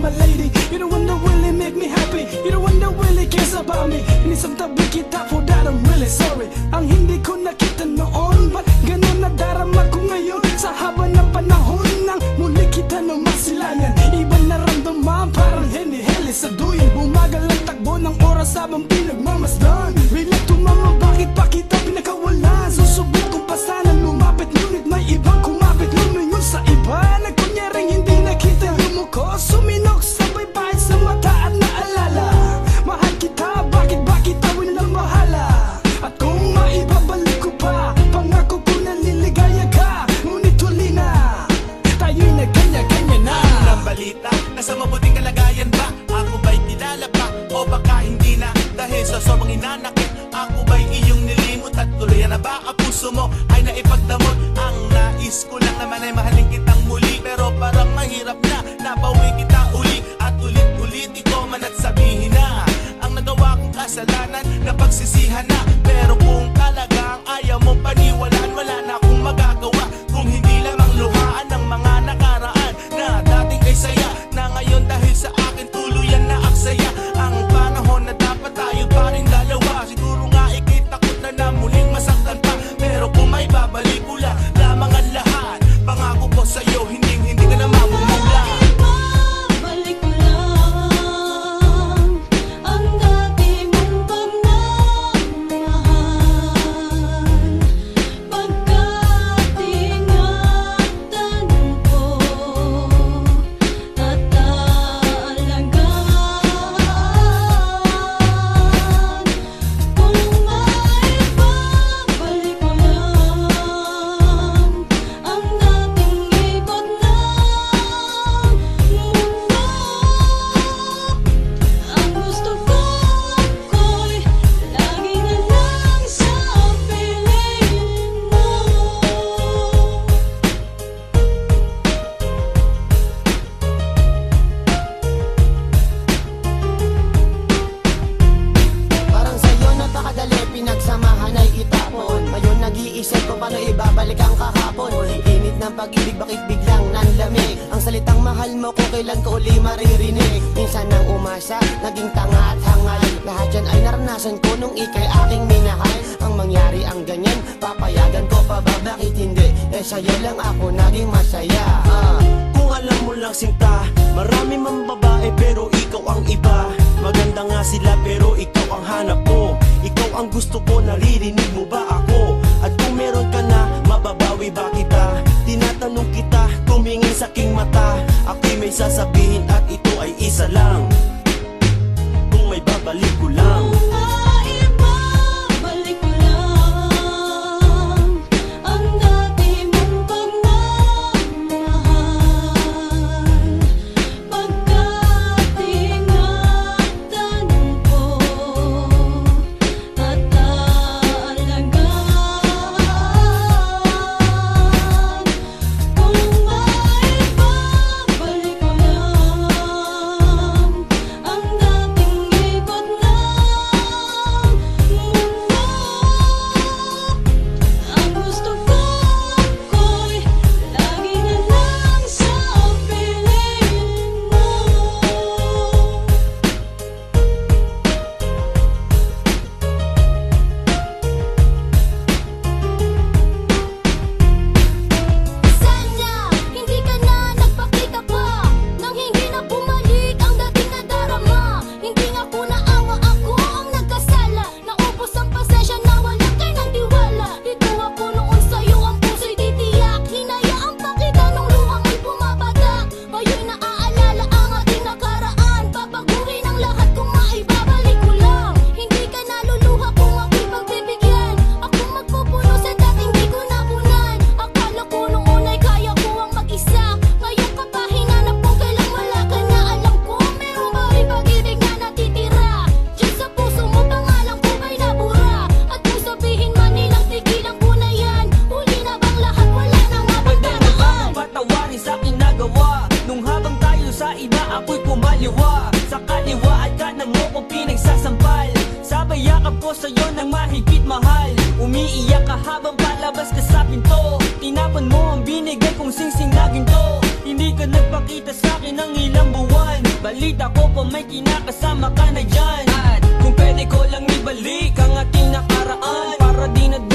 My lady. You're the one that really make me happy. You're the one that really cares about me. And it's something wicked, that for that I'm really sorry. I'm Hindi Kuna dahil sa sobrang hinanakit Ako ba'y iyong nilimot at tuloy na ba ang puso mo ay naipagdamot? Ang nais ko lang naman ay mahalin kitang muli Pero parang mahirap na nabawi kita uli. At ulit-ulit ikaw man at sabihin na Ang nagawa kong kasalanan na pagsisihan na Ang salitang mahal mo ko kailan ko uli maririnig Minsan nang umasa, naging tanga at hangal Lahat yan ay naranasan ko nung ikay aking minahal Ang mangyari ang ganyan, papayagan ko pa ba? Bakit hindi? Eh sa'yo lang ako naging masaya uh. Kung alam mo lang sinta, marami mang babae pero ikaw ang iba Maganda nga sila pero ikaw ang hanap ko Ikaw ang gusto ko, naririnig mo ba ako? may sasabihin at ito ay isa lang. Kung may babalik ko sa'yo ng mahigit mahal. Umiiyak ka habang palabas ka sa pinto. Tinapon mo ang binigay kong singsing na ginto. Hindi ka nagpakita sa'kin ng ilang buwan. Balita ko pa may kinakasama ka na dyan. At kung pwede ko lang ibalik ang ating nakaraan. Para di na